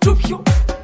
to.